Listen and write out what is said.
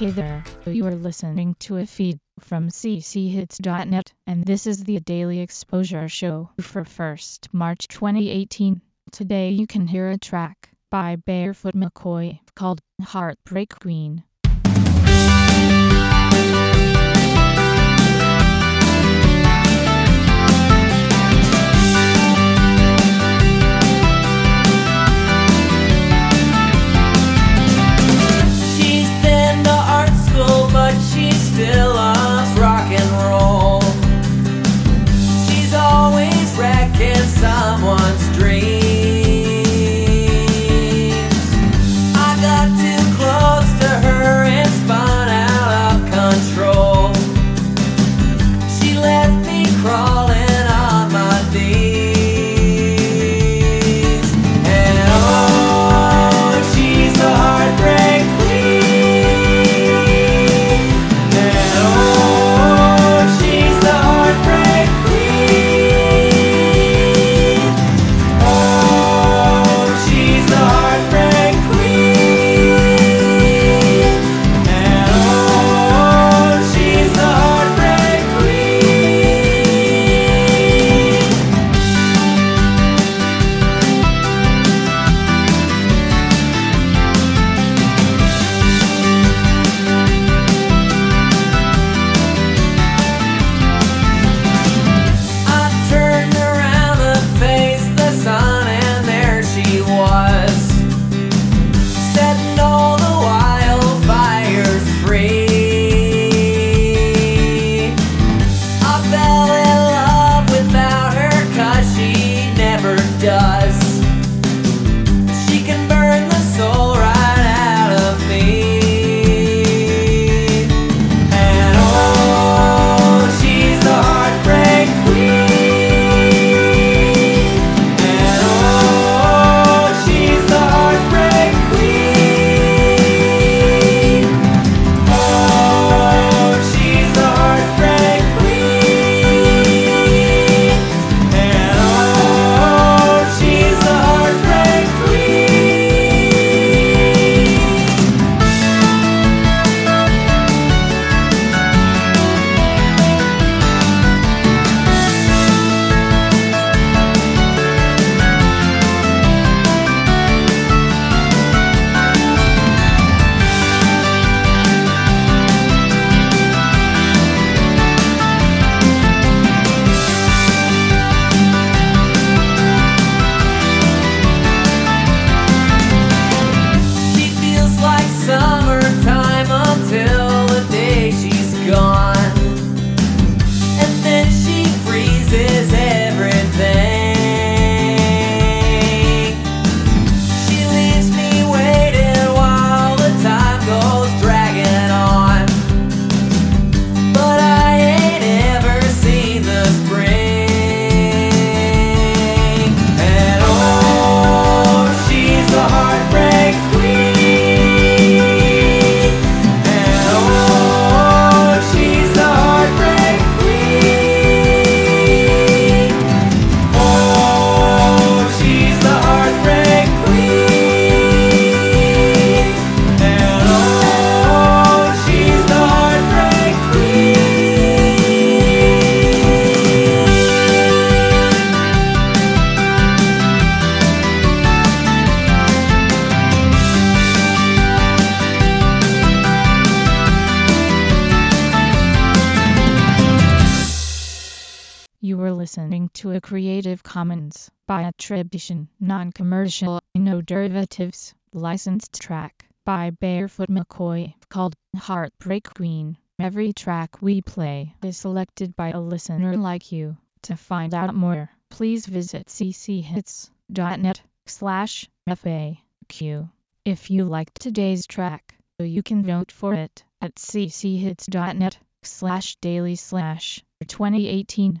Hey there, you are listening to a feed from cchits.net, and this is the Daily Exposure Show for 1st March 2018. Today you can hear a track by Barefoot McCoy called Heartbreak Queen. Wrecking someone's listening to a Creative Commons by attribution, non-commercial, no derivatives, licensed track by Barefoot McCoy called Heartbreak Queen. Every track we play is selected by a listener like you. To find out more, please visit cchits.net slash FAQ. If you liked today's track, you can vote for it at cchits.net slash daily slash 2018